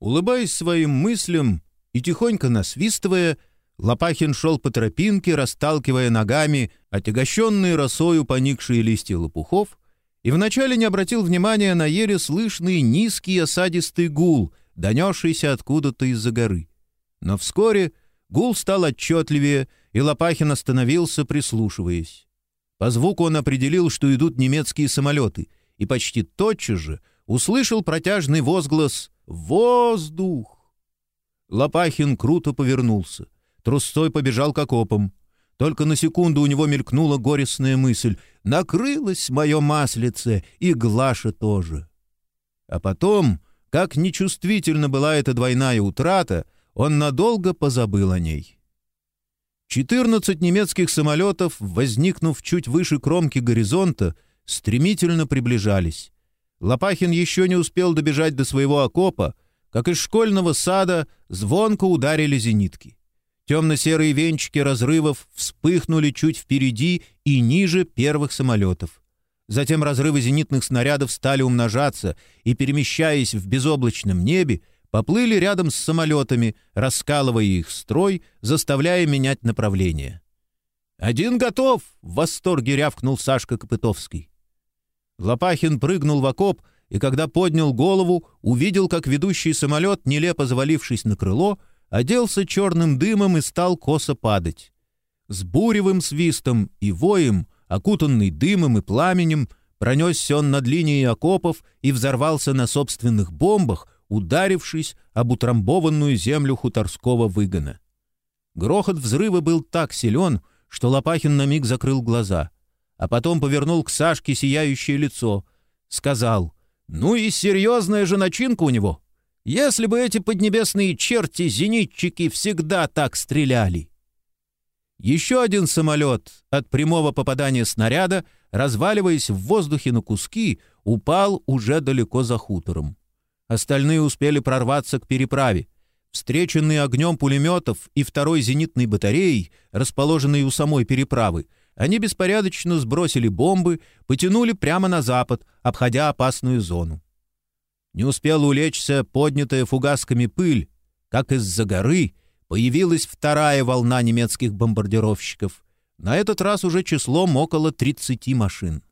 Улыбаясь своим мыслям и тихонько насвистывая, Лопахин шел по тропинке, расталкивая ногами отягощенные росою поникшие листья лопухов, и вначале не обратил внимания на еле слышный низкий осадистый гул, донесшийся откуда-то из-за горы. Но вскоре гул стал отчетливее, и Лопахин остановился, прислушиваясь. По звуку он определил, что идут немецкие самолеты, и почти тотчас же услышал протяжный возглас «Воздух!». Лопахин круто повернулся — трусцой побежал к окопам. Только на секунду у него мелькнула горестная мысль. «Накрылось мое маслице, и Глаша тоже». А потом, как нечувствительно была эта двойная утрата, он надолго позабыл о ней. Четырнадцать немецких самолетов, возникнув чуть выше кромки горизонта, стремительно приближались. Лопахин еще не успел добежать до своего окопа, как из школьного сада звонко ударили зенитки. Темно-серые венчики разрывов вспыхнули чуть впереди и ниже первых самолетов. Затем разрывы зенитных снарядов стали умножаться и, перемещаясь в безоблачном небе, поплыли рядом с самолетами, раскалывая их строй, заставляя менять направление. «Один готов!» — в восторге рявкнул Сашка Копытовский. Лопахин прыгнул в окоп, и когда поднял голову, увидел, как ведущий самолет, нелепо завалившись на крыло, — оделся черным дымом и стал косо падать. С буревым свистом и воем, окутанный дымом и пламенем, пронесся он над линией окопов и взорвался на собственных бомбах, ударившись об утрамбованную землю хуторского выгона. Грохот взрыва был так силен, что Лопахин на миг закрыл глаза, а потом повернул к Сашке сияющее лицо, сказал «Ну и серьезная же начинка у него!» Если бы эти поднебесные черти-зенитчики всегда так стреляли! Еще один самолет от прямого попадания снаряда, разваливаясь в воздухе на куски, упал уже далеко за хутором. Остальные успели прорваться к переправе. Встреченные огнем пулеметов и второй зенитной батареей, расположенной у самой переправы, они беспорядочно сбросили бомбы, потянули прямо на запад, обходя опасную зону. Не успела улечься поднятая фугасками пыль, как из-за горы появилась вторая волна немецких бомбардировщиков, на этот раз уже числом около 30 машин.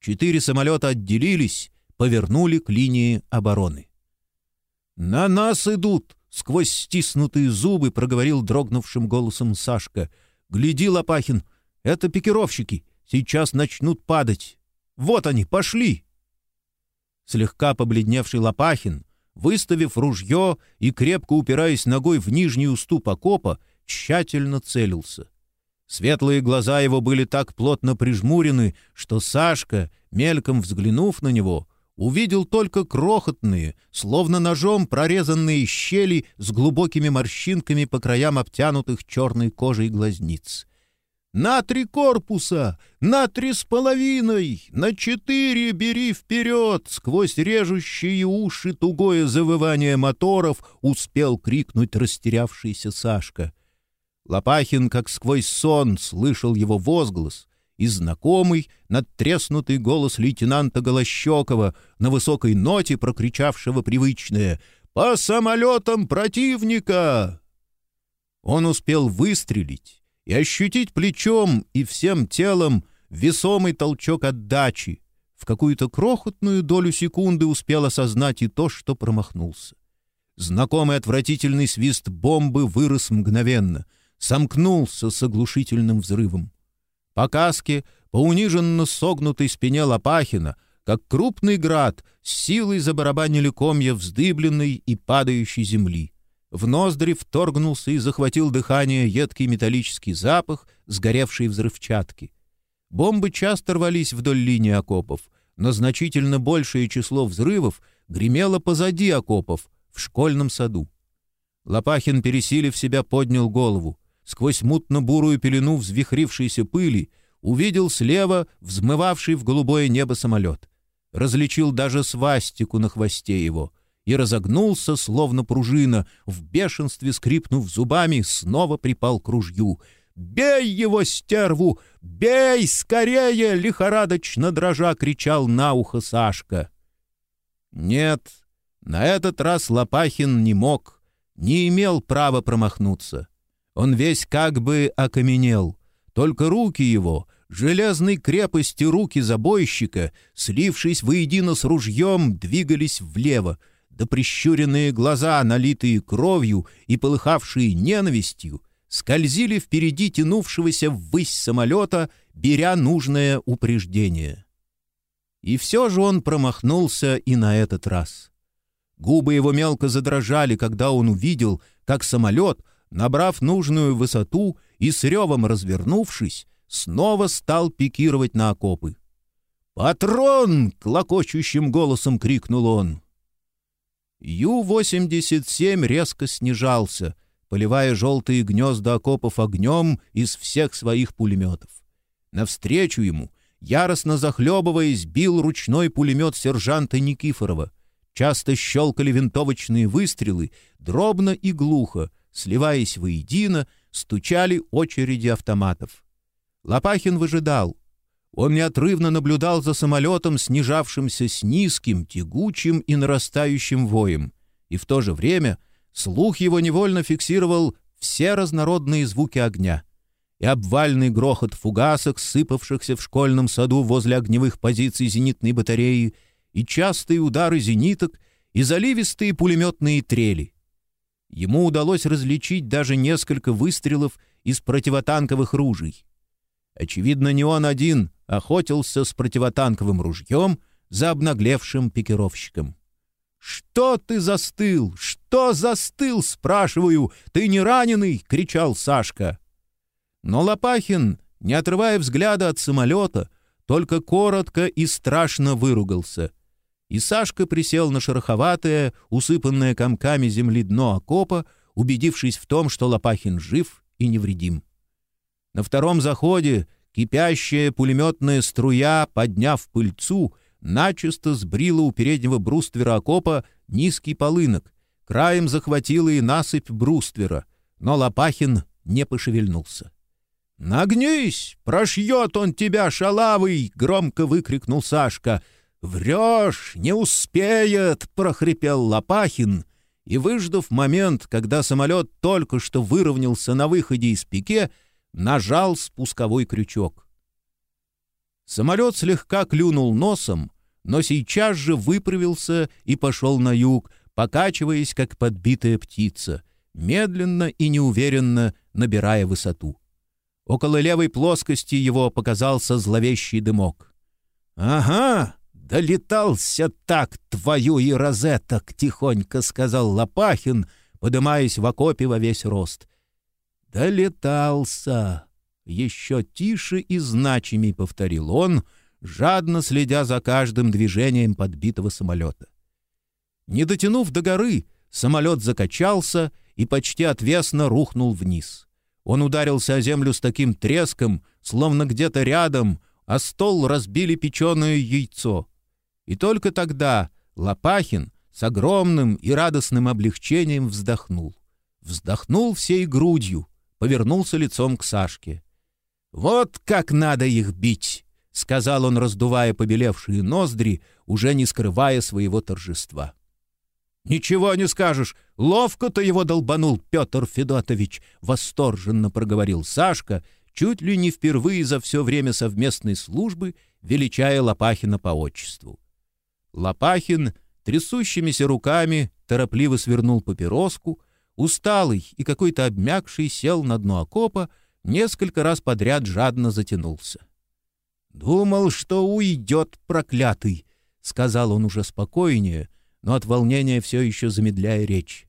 Четыре самолета отделились, повернули к линии обороны. «На нас идут!» — сквозь стиснутые зубы проговорил дрогнувшим голосом Сашка. «Гляди, Лопахин, это пикировщики, сейчас начнут падать. Вот они, пошли!» слегка побледневший Лопахин, выставив ружье и крепко упираясь ногой в нижний уступ окопа, тщательно целился. Светлые глаза его были так плотно прижмурены, что Сашка, мельком взглянув на него, увидел только крохотные, словно ножом прорезанные щели с глубокими морщинками по краям обтянутых черной кожей глазниц. На три корпуса! На три с половиной! На четыре бери вперед!» Сквозь режущие уши тугое завывание моторов успел крикнуть растерявшийся Сашка. Лопахин, как сквозь сон, слышал его возглас, и знакомый, надтреснутый голос лейтенанта Голощекова на высокой ноте, прокричавшего привычное «По самолетам противника!» Он успел выстрелить, и ощутить плечом и всем телом весомый толчок отдачи. В какую-то крохотную долю секунды успел осознать и то, что промахнулся. Знакомый отвратительный свист бомбы вырос мгновенно, сомкнулся с оглушительным взрывом. По каске, по униженно согнутой спине Лопахина, как крупный град, с силой забарабанили комья вздыбленной и падающей земли. В ноздри вторгнулся и захватил дыхание едкий металлический запах сгоревшей взрывчатки. Бомбы часто рвались вдоль линии окопов, но значительно большее число взрывов гремело позади окопов, в школьном саду. Лопахин, пересилив себя, поднял голову. Сквозь мутно-бурую пелену взвихрившейся пыли увидел слева взмывавший в голубое небо самолет. Различил даже свастику на хвосте его — и разогнулся, словно пружина, в бешенстве скрипнув зубами, снова припал к ружью. «Бей его, стерву! Бей скорее!» — лихорадочно дрожа кричал на ухо Сашка. Нет, На этот раз Лопахин не мог, не имел права промахнуться. Он весь как бы окаменел. Только руки его, железной крепости руки забойщика, слившись воедино с ружьем, двигались влево, да прищуренные глаза, налитые кровью и полыхавшие ненавистью, скользили впереди тянувшегося ввысь самолета, беря нужное упреждение. И все же он промахнулся и на этот раз. Губы его мелко задрожали, когда он увидел, как самолет, набрав нужную высоту и с ревом развернувшись, снова стал пикировать на окопы. «Патрон!» — клокочущим голосом крикнул он. Ю-87 резко снижался, поливая желтые гнезда окопов огнем из всех своих пулеметов. Навстречу ему, яростно захлебываясь, бил ручной пулемет сержанта Никифорова. Часто щелкали винтовочные выстрелы, дробно и глухо, сливаясь воедино, стучали очереди автоматов. Лопахин выжидал. Он неотрывно наблюдал за самолетом, снижавшимся с низким, тягучим и нарастающим воем, и в то же время слух его невольно фиксировал все разнородные звуки огня и обвальный грохот фугасок, сыпавшихся в школьном саду возле огневых позиций зенитной батареи, и частые удары зениток, и заливистые пулеметные трели. Ему удалось различить даже несколько выстрелов из противотанковых ружей. Очевидно, не он один охотился с противотанковым ружьем за обнаглевшим пикировщиком. «Что ты застыл? Что застыл?» — спрашиваю. «Ты не раненый?» — кричал Сашка. Но Лопахин, не отрывая взгляда от самолета, только коротко и страшно выругался. И Сашка присел на шероховатое, усыпанное комками земли дно окопа, убедившись в том, что Лопахин жив и невредим. На втором заходе кипящая пулеметная струя, подняв пыльцу, начисто сбрила у переднего бруствера окопа низкий полынок, краем захватила и насыпь бруствера, но Лопахин не пошевельнулся. «Нагнись! Прошьет он тебя, шалавый!» — громко выкрикнул Сашка. «Врешь! Не успеет!» — прохрипел Лопахин. И, выждав момент, когда самолет только что выровнялся на выходе из пике, нажал спусковой крючок. Самолет слегка клюнул носом, но сейчас же выправился и пошел на юг, покачиваясь, как подбитая птица, медленно и неуверенно набирая высоту. Около левой плоскости его показался зловещий дымок. «Ага, долетался так, твою и розеток!» — тихонько сказал Лопахин, подымаясь в окопе во весь рост. «Долетался!» — еще тише и значимей повторил он, жадно следя за каждым движением подбитого самолета. Не дотянув до горы, самолет закачался и почти отвесно рухнул вниз. Он ударился о землю с таким треском, словно где-то рядом, а стол разбили печеное яйцо. И только тогда Лопахин с огромным и радостным облегчением вздохнул. Вздохнул всей грудью, повернулся лицом к Сашке. «Вот как надо их бить!» — сказал он, раздувая побелевшие ноздри, уже не скрывая своего торжества. «Ничего не скажешь. Ловко ты его долбанул, Петр Федотович!» — восторженно проговорил Сашка, чуть ли не впервые за все время совместной службы, величая Лопахина по отчеству. Лопахин трясущимися руками торопливо свернул папироску, усталый и какой-то обмякший сел на дно окопа, несколько раз подряд жадно затянулся. «Думал, что уйдет проклятый», — сказал он уже спокойнее — но от волнения все еще замедляя речь.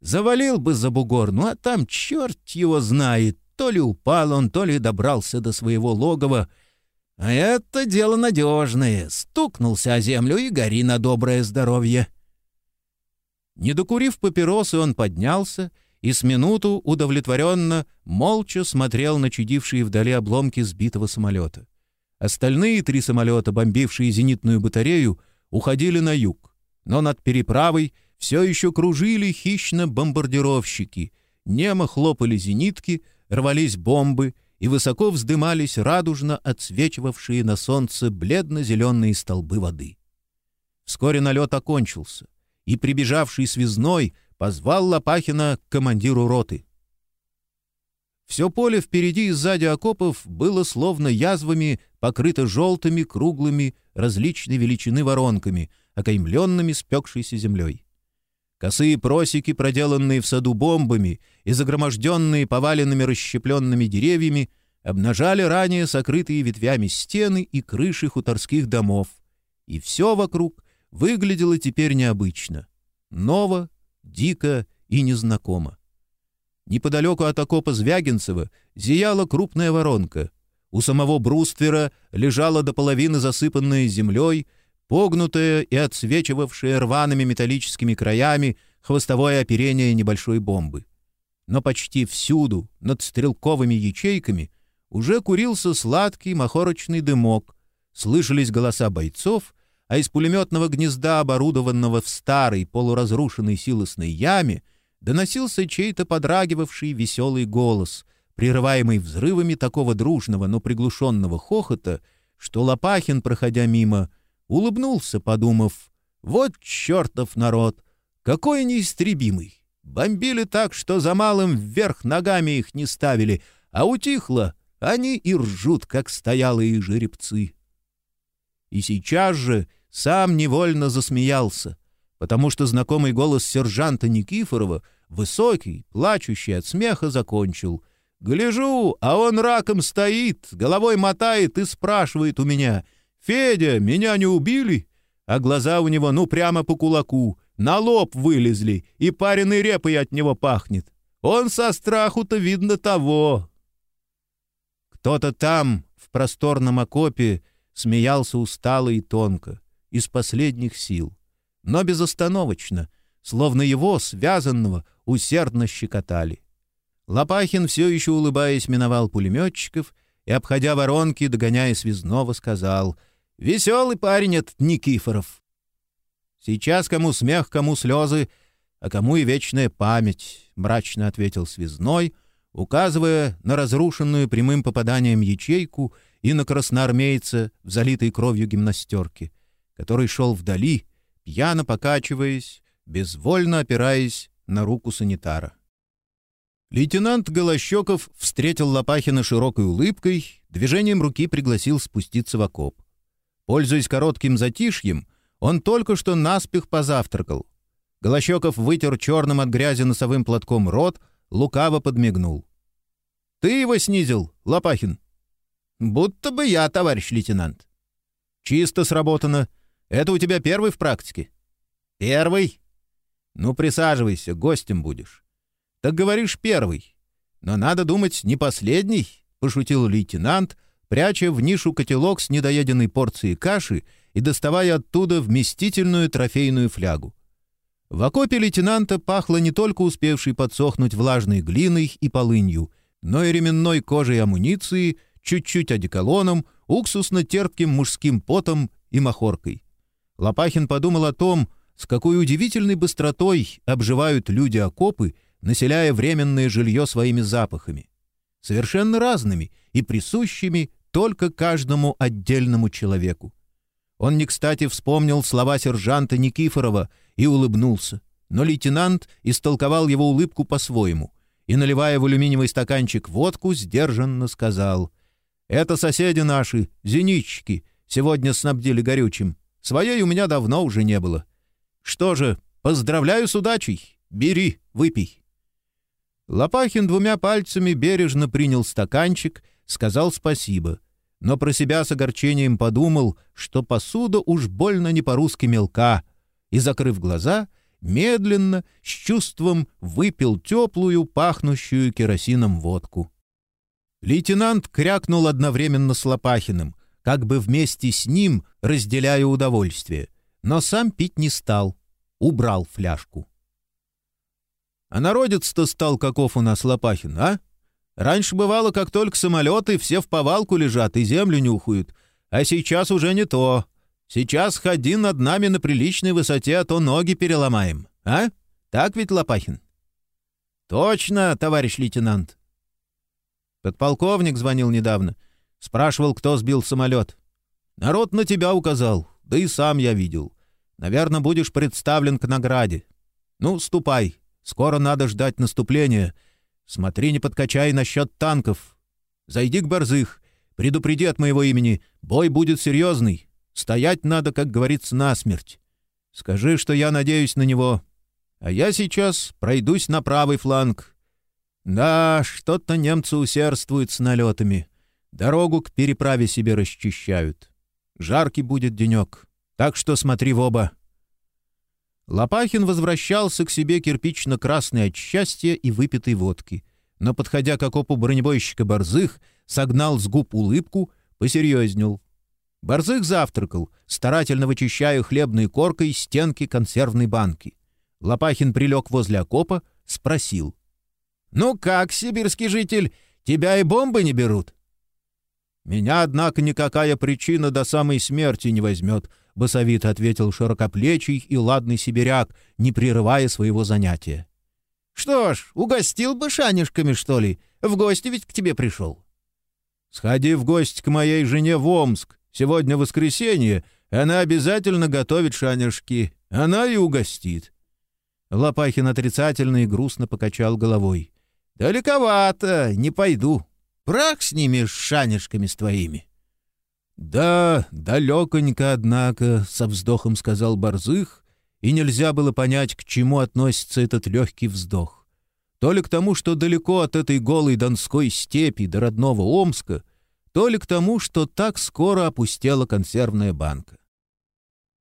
Завалил бы за бугор, ну а там черт его знает, то ли упал он, то ли добрался до своего логова. А это дело надежное. Стукнулся о землю и гори на доброе здоровье. Не докурив папиросы, он поднялся и с минуту удовлетворенно, молча смотрел на чудившие вдали обломки сбитого самолета. Остальные три самолета, бомбившие зенитную батарею, уходили на юг но над переправой все еще кружили хищно-бомбардировщики, немо хлопали зенитки, рвались бомбы и высоко вздымались радужно отсвечивавшие на солнце бледно-зеленые столбы воды. Вскоре налет окончился, и прибежавший связной позвал Лопахина к командиру роты. Все поле впереди и сзади окопов было словно язвами покрыто желтыми, круглыми, различной величины воронками, окаймленными спекшейся землей. Косые просеки, проделанные в саду бомбами и загроможденные поваленными расщепленными деревьями, обнажали ранее сокрытые ветвями стены и крыши хуторских домов, и все вокруг выглядело теперь необычно, ново, дико и незнакомо. Неподалеку от окопа Звягинцева зияла крупная воронка. У самого бруствера лежала до половины засыпанная землей, погнутое и отсвечивавшее рваными металлическими краями хвостовое оперение небольшой бомбы. Но почти всюду, над стрелковыми ячейками, уже курился сладкий махорочный дымок, слышались голоса бойцов, а из пулеметного гнезда, оборудованного в старой полуразрушенной силосной яме, доносился чей-то подрагивавший веселый голос, прерываемый взрывами такого дружного, но приглушенного хохота, что Лопахин, проходя мимо, улыбнулся, подумав, «Вот чертов народ! Какой неистребимый! Бомбили так, что за малым вверх ногами их не ставили, а утихло, они и ржут, как стоялые жеребцы». И сейчас же сам невольно засмеялся, потому что знакомый голос сержанта Никифорова — высокий, плачущий от смеха, закончил. «Гляжу, а он раком стоит, головой мотает и спрашивает у меня, «Федя, меня не убили?» А глаза у него ну прямо по кулаку, на лоб вылезли, и пареной репой от него пахнет. Он со страху-то, видно, того. Кто-то там, в просторном окопе, смеялся устало и тонко, из последних сил, но безостановочно, словно его, связанного, усердно щекотали. Лопахин, все еще улыбаясь, миновал пулеметчиков и, обходя воронки, догоняя связного, сказал «Веселый парень этот Никифоров». «Сейчас кому смех, кому слезы, а кому и вечная память», — мрачно ответил связной, указывая на разрушенную прямым попаданием ячейку и на красноармейца в залитой кровью гимнастерке, который шел вдали, пьяно покачиваясь, безвольно опираясь на руку санитара. Лейтенант Голощеков встретил Лопахина широкой улыбкой, движением руки пригласил спуститься в окоп. Пользуясь коротким затишьем, он только что наспех позавтракал. Голощеков вытер черным от грязи носовым платком рот, лукаво подмигнул. «Ты его снизил, Лопахин?» «Будто бы я, товарищ лейтенант». «Чисто сработано. Это у тебя первый в практике?» «Первый?» «Ну, присаживайся, гостем будешь». «Так говоришь, первый. Но надо думать, не последний», — пошутил лейтенант, пряча в нишу котелок с недоеденной порцией каши и доставая оттуда вместительную трофейную флягу. В окопе лейтенанта пахло не только успевшей подсохнуть влажной глиной и полынью, но и ременной кожей амуниции, чуть-чуть одеколоном, уксусно-терпким мужским потом и махоркой. Лопахин подумал о том, с какой удивительной быстротой обживают люди окопы, населяя временное жилье своими запахами. Совершенно разными и присущими только каждому отдельному человеку. Он не кстати вспомнил слова сержанта Никифорова и улыбнулся, но лейтенант истолковал его улыбку по-своему и, наливая в алюминиевый стаканчик водку, сдержанно сказал «Это соседи наши, зенитчики, сегодня снабдили горючим. Своей у меня давно уже не было. Что же, поздравляю с удачей. Бери, выпей. Лопахин двумя пальцами бережно принял стаканчик, сказал спасибо, но про себя с огорчением подумал, что посуда уж больно не по-русски мелка, и, закрыв глаза, медленно, с чувством выпил теплую, пахнущую керосином водку. Лейтенант крякнул одновременно с Лопахиным, как бы вместе с ним разделяя удовольствие но сам пить не стал, убрал фляжку. А народец-то стал каков у нас Лопахин, а? Раньше бывало, как только самолеты, все в повалку лежат и землю нюхают, а сейчас уже не то. Сейчас ходи над нами на приличной высоте, а то ноги переломаем, а? Так ведь, Лопахин? Точно, товарищ лейтенант. Подполковник звонил недавно. Спрашивал, кто сбил самолет. Народ на тебя указал, да и сам я видел. Наверное, будешь представлен к награде. Ну, ступай. Скоро надо ждать наступления. Смотри, не подкачай насчет танков. Зайди к Борзых. Предупреди от моего имени. Бой будет серьезный. Стоять надо, как говорится, насмерть. Скажи, что я надеюсь на него. А я сейчас пройдусь на правый фланг. Да, что-то немцы усердствуют с налетами. Дорогу к переправе себе расчищают. Жаркий будет денек, так что смотри в оба. Лопахин возвращался к себе кирпично-красный от счастья и выпитой водки, но, подходя к окопу бронебойщика Борзых, согнал с губ улыбку, посерьезнел. Борзых завтракал, старательно вычищая хлебной коркой стенки консервной банки. Лопахин прилег возле окопа, спросил. «Ну как, сибирский житель, тебя и бомбы не берут?» «Меня, однако, никакая причина до самой смерти не возьмет», — басовито ответил широкоплечий и ладный сибиряк, не прерывая своего занятия. «Что ж, угостил бы шанишками, что ли? В гости ведь к тебе пришел». «Сходи в гости к моей жене в Омск. Сегодня воскресенье, она обязательно готовит шанишки. Она и угостит». Лопахин отрицательно и грустно покачал головой. «Далековато, не пойду. Прах с ними, с шанишками с твоими». «Да, далеконько, однако», — со вздохом сказал Борзых, и нельзя было понять, к чему относится этот легкий вздох. То ли к тому, что далеко от этой голой донской степи до родного Омска, то ли к тому, что так скоро опустела консервная банка.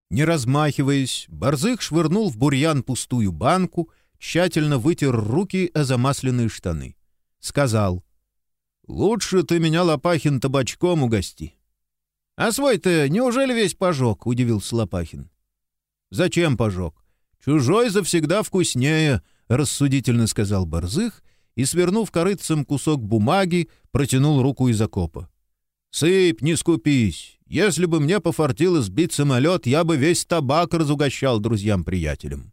Не размахиваясь, Борзых швырнул в бурьян пустую банку, тщательно вытер руки о замасленные штаны. Сказал, «Лучше ты меня, Лопахин, табачком угости». «А свой-то неужели весь пожег?» — удивился Лопахин. «Зачем пожег? Чужой завсегда вкуснее», — рассудительно сказал Борзых и, свернув корыцем кусок бумаги, протянул руку из окопа. «Сыпь, не скупись. Если бы мне пофартило сбить самолет, я бы весь табак разугощал друзьям-приятелям».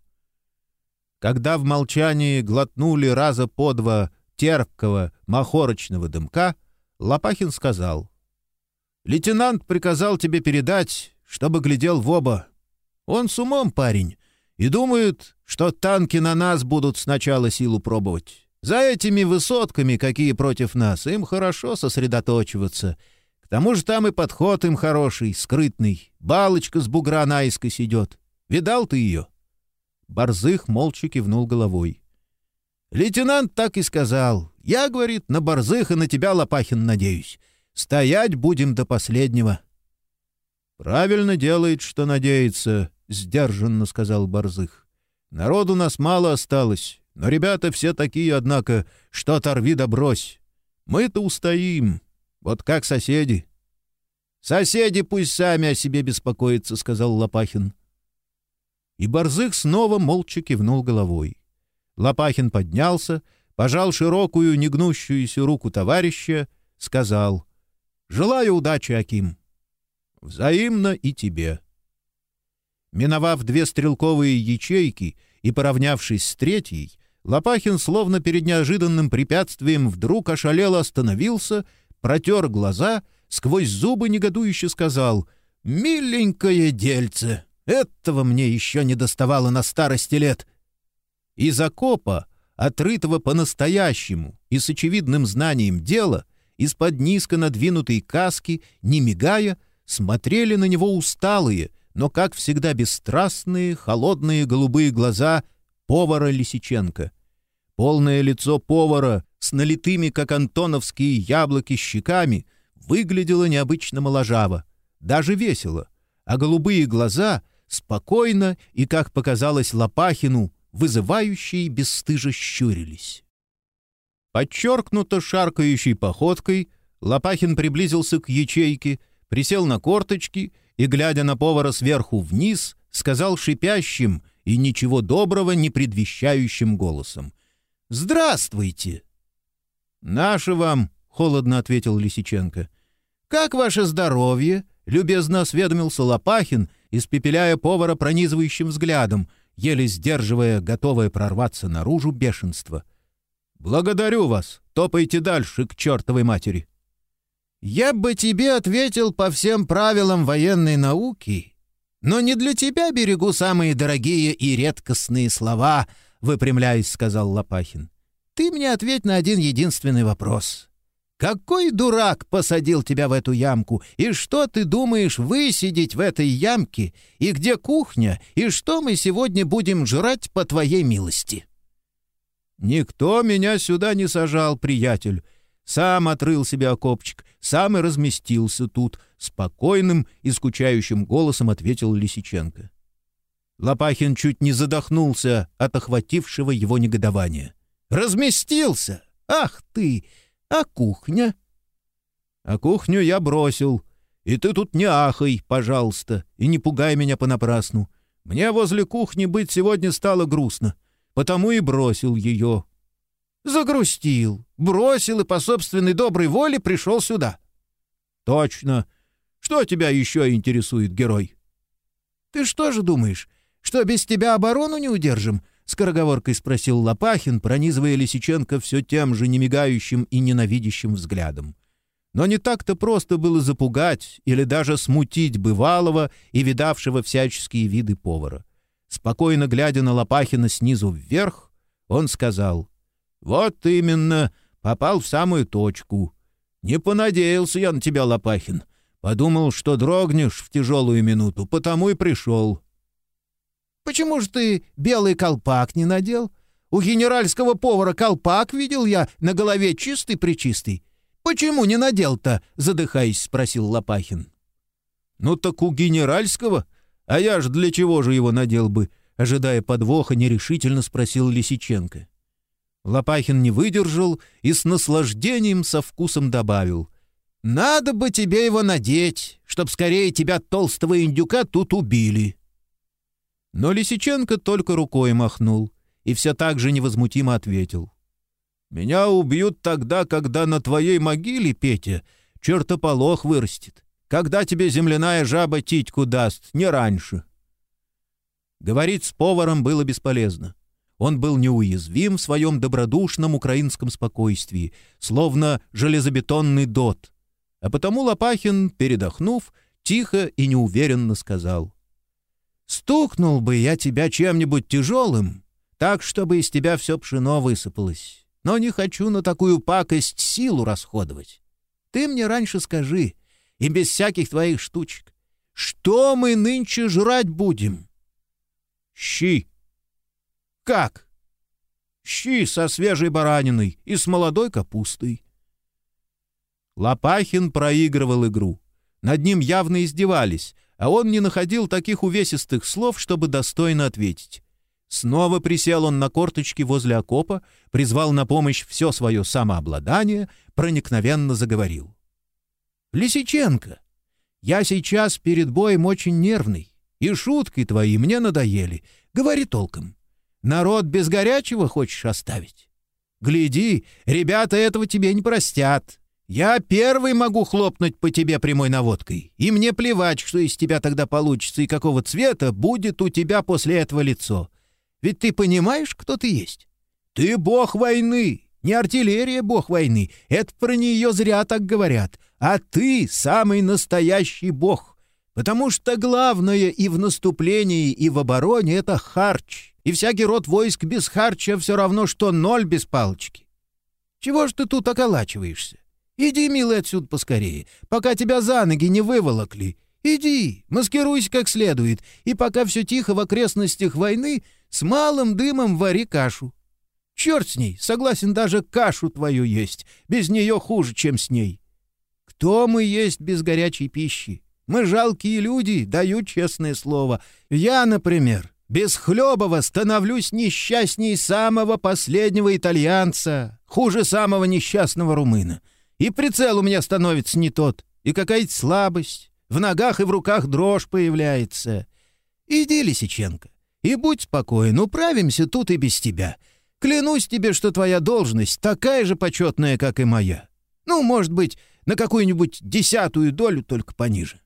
Когда в молчании глотнули раза по два терпкого махорочного дымка, Лопахин сказал. «Лейтенант приказал тебе передать, чтобы глядел в оба. Он с умом парень и думает, что танки на нас будут сначала силу пробовать. За этими высотками, какие против нас, им хорошо сосредоточиваться» тому же там и подход им хороший, скрытный. Балочка с бугра наискось идет. Видал ты ее?» Борзых молча кивнул головой. «Лейтенант так и сказал. Я, — говорит, — на Борзых и на тебя, Лопахин, надеюсь. Стоять будем до последнего». «Правильно делает, что надеется», — сдержанно сказал Борзых. «Народу нас мало осталось, но ребята все такие, однако, что оторви да брось. Мы-то устоим, вот как соседи. Соседи пусть сами о себе беспокоятся, сказал Лопахин. И Борзых снова молча кивнул головой. Лопахин поднялся, пожал широкую, негнущуюся руку товарища, сказал «Желаю удачи, Аким». «Взаимно и тебе». Миновав две стрелковые ячейки и поравнявшись с третьей, Лопахин, словно перед неожиданным препятствием, вдруг ошалело остановился протер глаза, сквозь зубы негодующе сказал «Миленькое дельце! Этого мне еще не доставало на старости лет!» Из окопа, отрытого по-настоящему и с очевидным знанием дела, из-под низко надвинутой каски, не мигая, смотрели на него усталые, но, как всегда, бесстрастные, холодные голубые глаза повара Лисиченко. Полное лицо повара с налитыми, как антоновские яблоки, щеками, выглядело необычно моложаво, даже весело, а голубые глаза спокойно и, как показалось Лопахину, вызывающие бесстыжо щурились. Подчеркнуто шаркающей походкой, Лопахин приблизился к ячейке, присел на корточки и, глядя на повара сверху вниз, сказал шипящим и ничего доброго не предвещающим голосом. «Здравствуйте!» «Наше вам», — холодно ответил Лисиченко. «Как ваше здоровье?» — любезно осведомился Лопахин, испепеляя повара пронизывающим взглядом, еле сдерживая готовое прорваться наружу бешенство. «Благодарю вас. Топайте дальше к чертовой матери». «Я бы тебе ответил по всем правилам военной науки. «Но не для тебя берегу самые дорогие и редкостные слова», — выпрямляясь, сказал Лопахин. «Ты мне ответь на один единственный вопрос. Какой дурак посадил тебя в эту ямку? И что ты думаешь высидеть в этой ямке? И где кухня? И что мы сегодня будем жрать по твоей милости?» «Никто меня сюда не сажал, приятель. Сам отрыл себе окопчик, сам и разместился тут», — спокойным и скучающим голосом ответил Лисиченко. Лопахин чуть не задохнулся от охватившего его негодования. «Разместился? Ах ты! А кухня?» «А кухню я бросил. И ты тут не ахай, пожалуйста, и не пугай меня понапрасну. Мне возле кухни быть сегодня стало грустно, потому и бросил ее». «Загрустил, бросил и по собственной доброй воле пришел сюда». «Точно. Что тебя еще интересует, герой?» «Ты что же думаешь, что без тебя оборону не удержим?» Скороговоркой спросил Лопахин, пронизывая Лисиченко все тем же немигающим и ненавидящим взглядом. Но не так-то просто было запугать или даже смутить бывалого и видавшего всяческие виды повара. Спокойно глядя на Лопахина снизу вверх, он сказал, «Вот именно, попал в самую точку. Не понадеялся я на тебя, Лопахин. Подумал, что дрогнешь в тяжелую минуту, потому и пришел. Почему же ты белый колпак не надел? У генеральского повара колпак видел я, на голове чистый-причистый. Почему не надел-то?» — задыхаясь, спросил Лопахин. «Ну так у генеральского? А я ж для чего же его надел бы?» Ожидая подвоха, нерешительно спросил Лисиченко. Лопахин не выдержал и с наслаждением со вкусом добавил. «Надо бы тебе его надеть, чтоб скорее тебя толстого индюка тут убили». Но Лисиченко только рукой махнул и все так же невозмутимо ответил. «Меня убьют тогда, когда на твоей могиле, Петя, чертополох вырастет, когда тебе земляная жаба титьку даст, не раньше». Говорить с поваром было бесполезно. Он был неуязвим в своем добродушном украинском спокойствии, словно железобетонный дот. А потому Лопахин, передохнув, тихо и неуверенно сказал — Стукнул бы я тебя чем-нибудь тяжелым, так, чтобы из тебя все пшено высыпалось. Но не хочу на такую пакость силу расходовать. Ты мне раньше скажи, и без всяких твоих штучек, что мы нынче жрать будем? Щи. Как? Щи со свежей бараниной и с молодой капустой. Лопахин проигрывал игру. Над ним явно издевались, а он не находил таких увесистых слов, чтобы достойно ответить. Снова присел он на корточки возле окопа, призвал на помощь все свое самообладание, проникновенно заговорил. «Лисиченко, я сейчас перед боем очень нервный, и шутки твои мне надоели. Говори толком. Народ без горячего хочешь оставить? Гляди, ребята этого тебе не простят. Я первый могу хлопнуть по тебе прямой наводкой, и мне плевать, что из тебя тогда получится и какого цвета будет у тебя после этого лицо. Ведь ты понимаешь, кто ты есть? Ты бог войны, не артиллерия бог войны, это про нее зря так говорят, а ты самый настоящий бог, потому что главное и в наступлении, и в обороне — это харч, и всякий род войск без харча все равно, что ноль без палочки. Чего ж ты тут околачиваешься? Иди, милый, отсюда поскорее, пока тебя за ноги не выволокли. Иди, маскируйся как следует, и пока все тихо в окрестностях войны, с малым дымом вари кашу. Черт с ней, согласен даже кашу твою есть, без нее хуже, чем с ней. Кто мы есть без горячей пищи? Мы жалкие люди, даю честное слово. Я, например, без хлебова становлюсь несчастней самого последнего итальянца, хуже самого несчастного румына. И прицел у меня становится не тот, и какая-то слабость. В ногах и в руках дрожь появляется. Иди, Лисиченко, и будь спокоен, управимся тут и без тебя. Клянусь тебе, что твоя должность такая же почетная, как и моя. Ну, может быть, на какую-нибудь десятую долю, только пониже».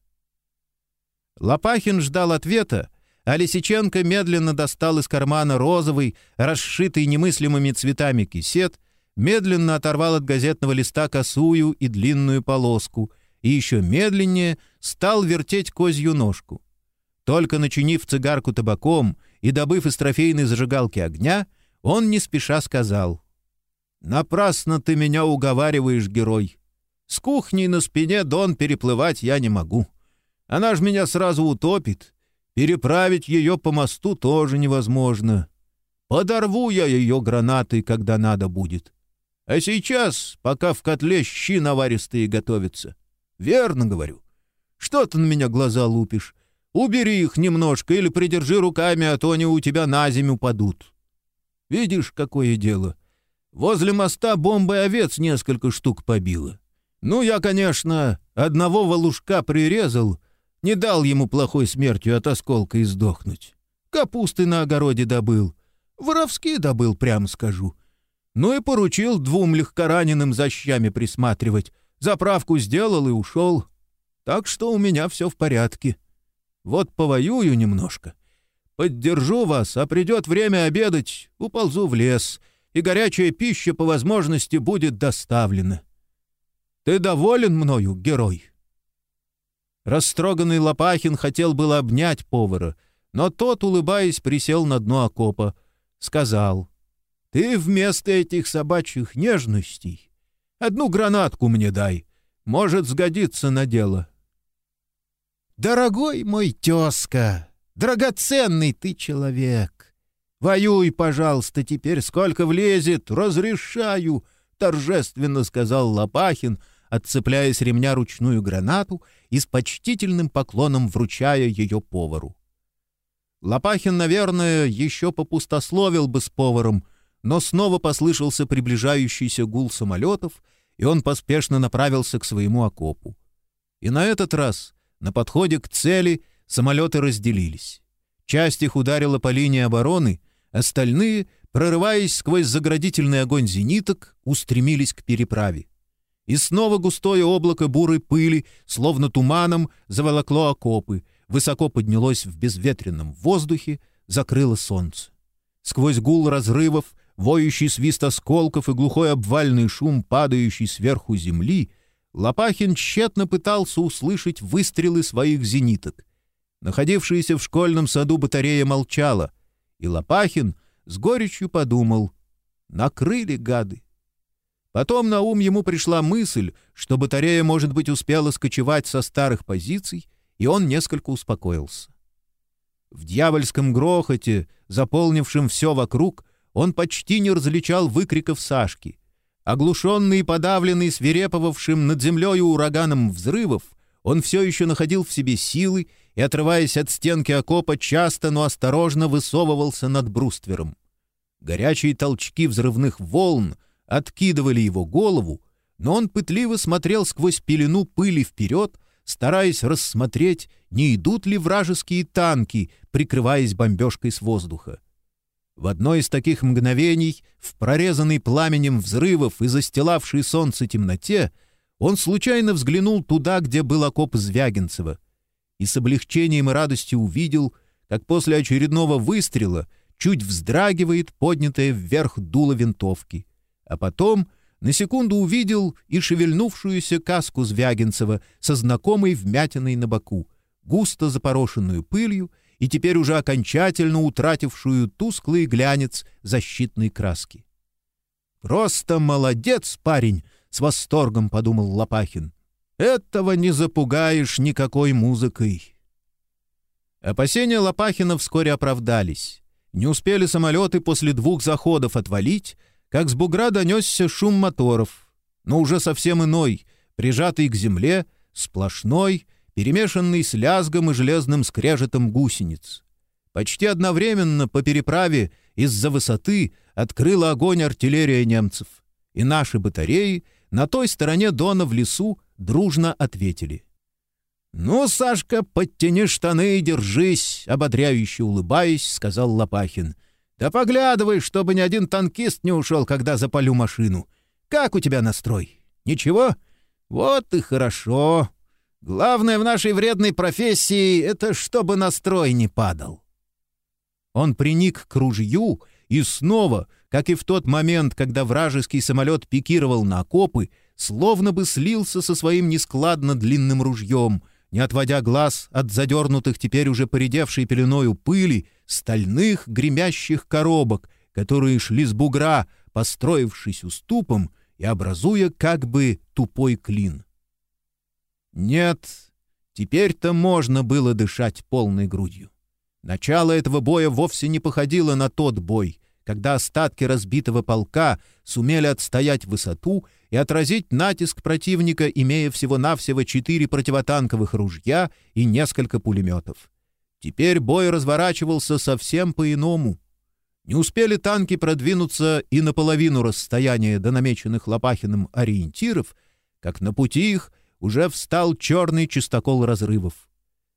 Лопахин ждал ответа, а Лисиченко медленно достал из кармана розовый, расшитый немыслимыми цветами кисет медленно оторвал от газетного листа косую и длинную полоску и еще медленнее стал вертеть козью ножку. Только начинив цигарку табаком и добыв из трофейной зажигалки огня, он не спеша сказал. «Напрасно ты меня уговариваешь, герой. С кухней на спине Дон переплывать я не могу. Она ж меня сразу утопит. Переправить ее по мосту тоже невозможно. Подорву я ее гранатой, когда надо будет. А сейчас, пока в котле щи наваристые готовятся. Верно говорю. Что ты на меня глаза лупишь? Убери их немножко или придержи руками, а то они у тебя на землю падут. Видишь, какое дело. Возле моста бомбой овец несколько штук побило. Ну, я, конечно, одного волушка прирезал, не дал ему плохой смертью от осколка и сдохнуть. Капусты на огороде добыл. Воровски добыл, прямо скажу. Ну и поручил двум легкораненым за щами присматривать. Заправку сделал и ушел. Так что у меня все в порядке. Вот повоюю немножко. Поддержу вас, а придет время обедать, уползу в лес, и горячая пища по возможности будет доставлена. Ты доволен мною, герой?» Растроганный Лопахин хотел было обнять повара, но тот, улыбаясь, присел на дно окопа. Сказал, «Ты вместо этих собачьих нежностей одну гранатку мне дай, может сгодиться на дело». «Дорогой мой тезка, драгоценный ты человек! Воюй, пожалуйста, теперь сколько влезет, разрешаю!» — торжественно сказал Лопахин — отцепляя с ремня ручную гранату и с почтительным поклоном вручая ее повару. Лопахин, наверное, еще попустословил бы с поваром, но снова послышался приближающийся гул самолетов, и он поспешно направился к своему окопу. И на этот раз, на подходе к цели, самолеты разделились. Часть их ударила по линии обороны, остальные, прорываясь сквозь заградительный огонь зениток, устремились к переправе. И снова густое облако бурой пыли, словно туманом, заволокло окопы, высоко поднялось в безветренном воздухе, закрыло солнце. Сквозь гул разрывов, воющий свист осколков и глухой обвальный шум, падающий сверху земли, Лопахин тщетно пытался услышать выстрелы своих зениток. Находившаяся в школьном саду батарея молчала, и Лопахин с горечью подумал — накрыли гады. Потом на ум ему пришла мысль, что батарея, может быть, успела скочевать со старых позиций, и он несколько успокоился. В дьявольском грохоте, заполнившем все вокруг, он почти не различал выкриков Сашки. Оглушенный и подавленный свиреповавшим над землей ураганом взрывов, он все еще находил в себе силы и, отрываясь от стенки окопа, часто, но осторожно высовывался над бруствером. Горячие толчки взрывных волн — откидывали его голову, но он пытливо смотрел сквозь пелену пыли вперед, стараясь рассмотреть, не идут ли вражеские танки, прикрываясь бомбежкой с воздуха. В одно из таких мгновений, в прорезанной пламенем взрывов и застилавшей солнце темноте, он случайно взглянул туда, где был окоп Звягинцева, и с облегчением и радостью увидел, как после очередного выстрела чуть вздрагивает поднятая вверх дуло винтовки — а потом на секунду увидел и шевельнувшуюся каску Звягинцева со знакомой вмятиной на боку, густо запорошенную пылью и теперь уже окончательно утратившую тусклый глянец защитной краски. «Просто молодец, парень!» — с восторгом подумал Лопахин. «Этого не запугаешь никакой музыкой». Опасения Лопахина вскоре оправдались. Не успели самолеты после двух заходов отвалить, как с бугра донесся шум моторов, но уже совсем иной, прижатый к земле, сплошной, перемешанный с лязгом и железным скрежетом гусениц. Почти одновременно по переправе из-за высоты открыла огонь артиллерия немцев, и наши батареи на той стороне Дона в лесу дружно ответили. «Ну, Сашка, подтяни штаны и держись!» — ободряюще улыбаясь, сказал Лопахин. Да поглядывай, чтобы ни один танкист не ушел, когда запалю машину. Как у тебя настрой? Ничего? Вот и хорошо. Главное в нашей вредной профессии — это чтобы настрой не падал. Он приник к ружью и снова, как и в тот момент, когда вражеский самолет пикировал на окопы, словно бы слился со своим нескладно длинным ружьем, не отводя глаз от задернутых теперь уже поредевшей пеленою пыли стальных гремящих коробок, которые шли с бугра, построившись уступом и образуя как бы тупой клин. Нет, теперь-то можно было дышать полной грудью. Начало этого боя вовсе не походило на тот бой, когда остатки разбитого полка сумели отстоять высоту и отразить натиск противника, имея всего-навсего четыре противотанковых ружья и несколько пулеметов. Теперь бой разворачивался совсем по-иному. Не успели танки продвинуться и наполовину расстояния до намеченных Лопахиным ориентиров, как на пути их уже встал черный чистокол разрывов.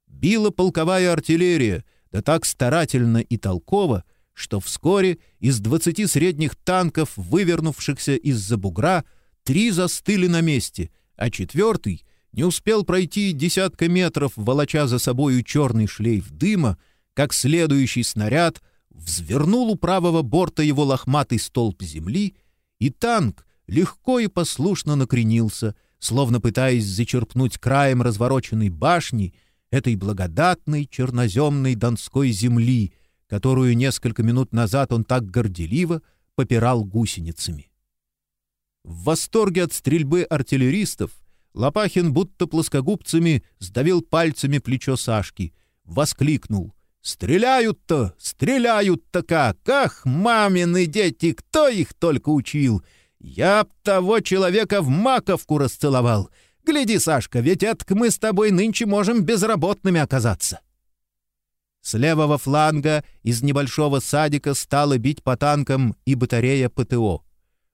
Била полковая артиллерия, да так старательно и толково, что вскоре из двадцати средних танков, вывернувшихся из-за бугра, три застыли на месте, а четвертый не успел пройти десятка метров, волоча за собою черный шлейф дыма, как следующий снаряд взвернул у правого борта его лохматый столб земли, и танк легко и послушно накренился, словно пытаясь зачерпнуть краем развороченной башни этой благодатной черноземной донской земли — которую несколько минут назад он так горделиво попирал гусеницами. В восторге от стрельбы артиллеристов Лопахин будто плоскогубцами сдавил пальцами плечо Сашки, воскликнул. «Стреляют-то! Стреляют-то как! Ах, мамины дети! Кто их только учил! Я б того человека в маковку расцеловал! Гляди, Сашка, ведь это мы с тобой нынче можем безработными оказаться!» С левого фланга из небольшого садика стала бить по танкам и батарея ПТО.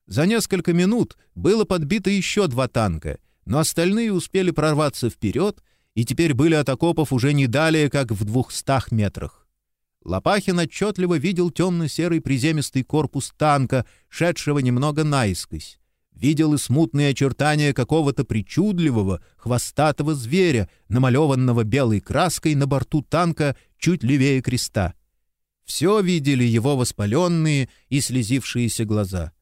За несколько минут было подбито еще два танка, но остальные успели прорваться вперед и теперь были от окопов уже не далее, как в двухстах метрах. Лопахин отчетливо видел темно-серый приземистый корпус танка, шедшего немного наискось видел и смутные очертания какого-то причудливого, хвостатого зверя, намалеванного белой краской на борту танка чуть левее креста. Все видели его воспаленные и слезившиеся глаза.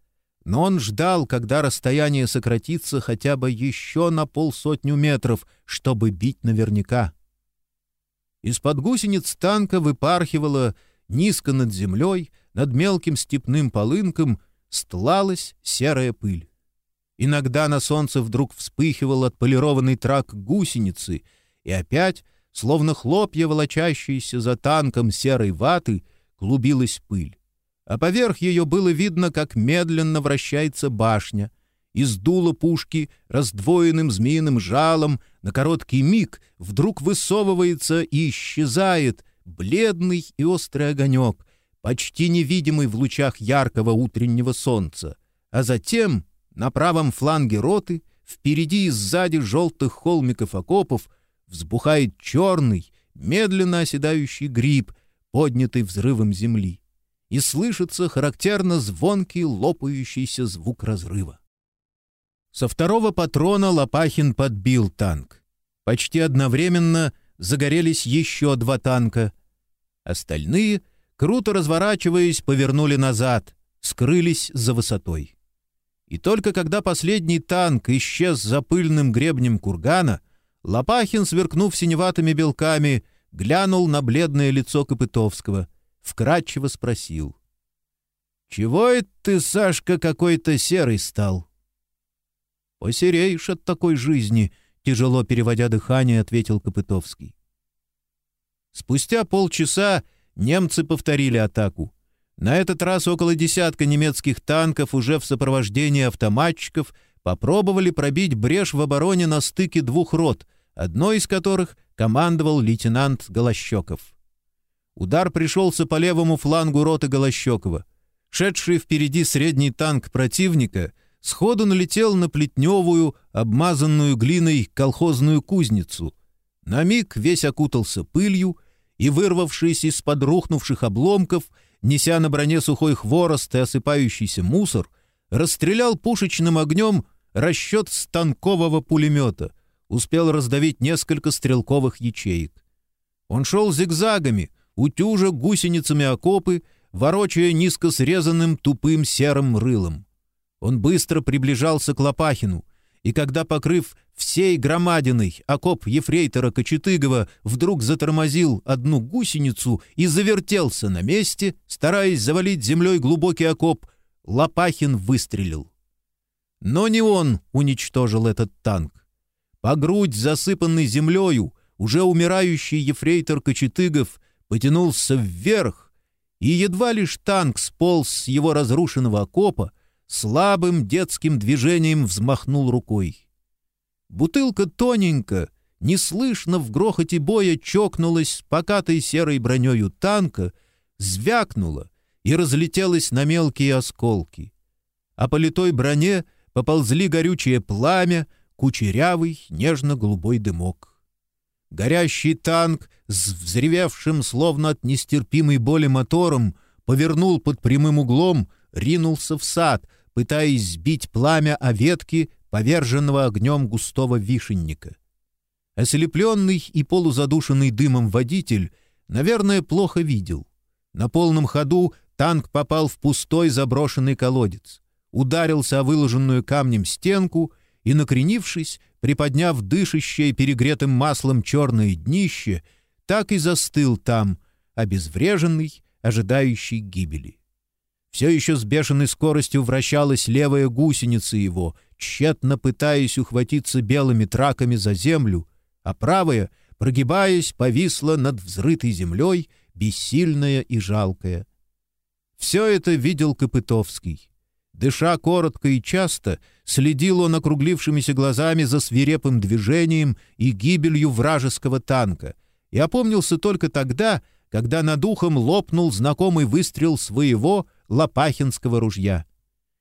Но он ждал, когда расстояние сократится хотя бы еще на полсотню метров, чтобы бить наверняка. Из-под гусениц танка выпархивала низко над землей, над мелким степным полынком, стлалась серая пыль. Иногда на солнце вдруг вспыхивал отполированный трак гусеницы, и опять, словно хлопья, волочащиеся за танком серой ваты, клубилась пыль. А поверх ее было видно, как медленно вращается башня. Из дула пушки раздвоенным змеиным жалом на короткий миг вдруг высовывается и исчезает бледный и острый огонек, почти невидимый в лучах яркого утреннего солнца. А затем на правом фланге роты, впереди и сзади желтых холмиков окопов, взбухает черный, медленно оседающий гриб, поднятый взрывом земли. И слышится характерно звонкий лопающийся звук разрыва. Со второго патрона Лопахин подбил танк. Почти одновременно загорелись еще два танка. Остальные, круто разворачиваясь, повернули назад, скрылись за высотой. И только когда последний танк исчез за пыльным гребнем кургана, Лопахин, сверкнув синеватыми белками, глянул на бледное лицо Копытовского, вкратчиво спросил. «Чего это ты, Сашка, какой-то серый стал?» «Посереешь от такой жизни», — тяжело переводя дыхание, ответил Копытовский. Спустя полчаса немцы повторили атаку. На этот раз около десятка немецких танков уже в сопровождении автоматчиков попробовали пробить брешь в обороне на стыке двух рот, одной из которых командовал лейтенант Голощеков. Удар пришелся по левому флангу роты Голощекова. Шедший впереди средний танк противника сходу налетел на плетневую, обмазанную глиной колхозную кузницу. На миг весь окутался пылью и, вырвавшись из-под рухнувших обломков, неся на броне сухой хворост и осыпающийся мусор, расстрелял пушечным огнем расчет станкового пулемета, успел раздавить несколько стрелковых ячеек. Он шел зигзагами, утюжа гусеницами окопы, ворочая низко срезанным тупым серым рылом. Он быстро приближался к Лопахину, и когда, покрыв всей громадиной, окоп ефрейтора Кочетыгова вдруг затормозил одну гусеницу и завертелся на месте, стараясь завалить землей глубокий окоп, Лопахин выстрелил. Но не он уничтожил этот танк. По грудь, засыпанный землею, уже умирающий ефрейтор Кочетыгов потянулся вверх, и едва лишь танк сполз с его разрушенного окопа, слабым детским движением взмахнул рукой. Бутылка тоненько, неслышно в грохоте боя чокнулась с покатой серой бронею танка, звякнула и разлетелась на мелкие осколки. А по литой броне поползли горючее пламя, кучерявый нежно-голубой дымок. Горящий танк с взревевшим, словно от нестерпимой боли мотором, повернул под прямым углом, ринулся в сад, пытаясь сбить пламя о ветки поверженного огнем густого вишенника. Ослепленный и полузадушенный дымом водитель, наверное, плохо видел. На полном ходу танк попал в пустой заброшенный колодец, ударился о выложенную камнем стенку и, накренившись, приподняв дышащее перегретым маслом черное днище, так и застыл там, обезвреженный, ожидающий гибели. Все еще с бешеной скоростью вращалась левая гусеница его, тщетно пытаясь ухватиться белыми траками за землю, а правая, прогибаясь, повисла над взрытой землей, бессильная и жалкая. Все это видел Копытовский. Дыша коротко и часто, следил он округлившимися глазами за свирепым движением и гибелью вражеского танка и опомнился только тогда, когда над ухом лопнул знакомый выстрел своего лопахинского ружья.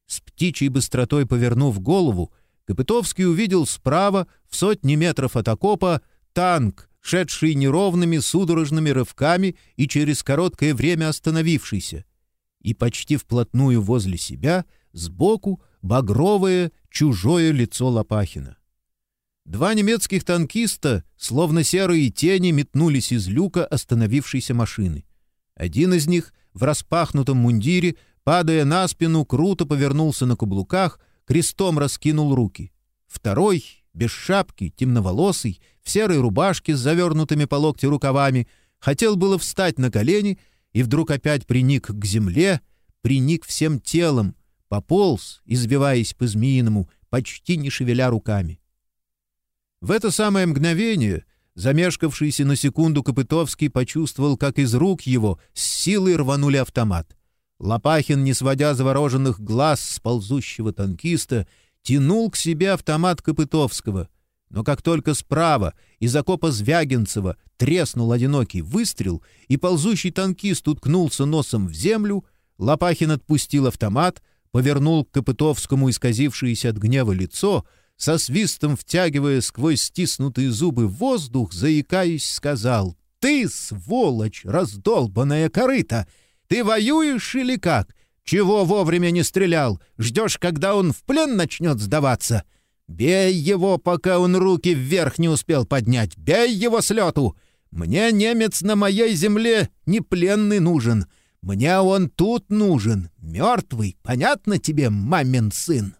С птичьей быстротой повернув голову, Копытовский увидел справа, в сотни метров от окопа, танк, шедший неровными судорожными рывками и через короткое время остановившийся. И почти вплотную возле себя, сбоку, багровое, чужое лицо Лопахина. Два немецких танкиста, словно серые тени, метнулись из люка остановившейся машины. Один из них в распахнутом мундире, падая на спину, круто повернулся на каблуках, крестом раскинул руки. Второй, без шапки, темноволосый, в серой рубашке с завернутыми по локти рукавами, хотел было встать на колени и вдруг опять приник к земле, приник всем телом, пополз, избиваясь по-змеиному, почти не шевеля руками. В это самое мгновение замешкавшийся на секунду Копытовский почувствовал, как из рук его с силой рванули автомат. Лопахин, не сводя завороженных глаз с ползущего танкиста, тянул к себе автомат Копытовского. Но как только справа из окопа Звягинцева треснул одинокий выстрел, и ползущий танкист уткнулся носом в землю, Лопахин отпустил автомат, повернул к Копытовскому исказившееся от гнева лицо — со свистом втягивая сквозь стиснутые зубы воздух, заикаясь, сказал «Ты, сволочь, раздолбанная корыта! Ты воюешь или как? Чего вовремя не стрелял? Ждешь, когда он в плен начнет сдаваться? Бей его, пока он руки вверх не успел поднять! Бей его с лету! Мне немец на моей земле не пленный нужен!» Мне он тут нужен, мертвый, понятно тебе, мамин сын?»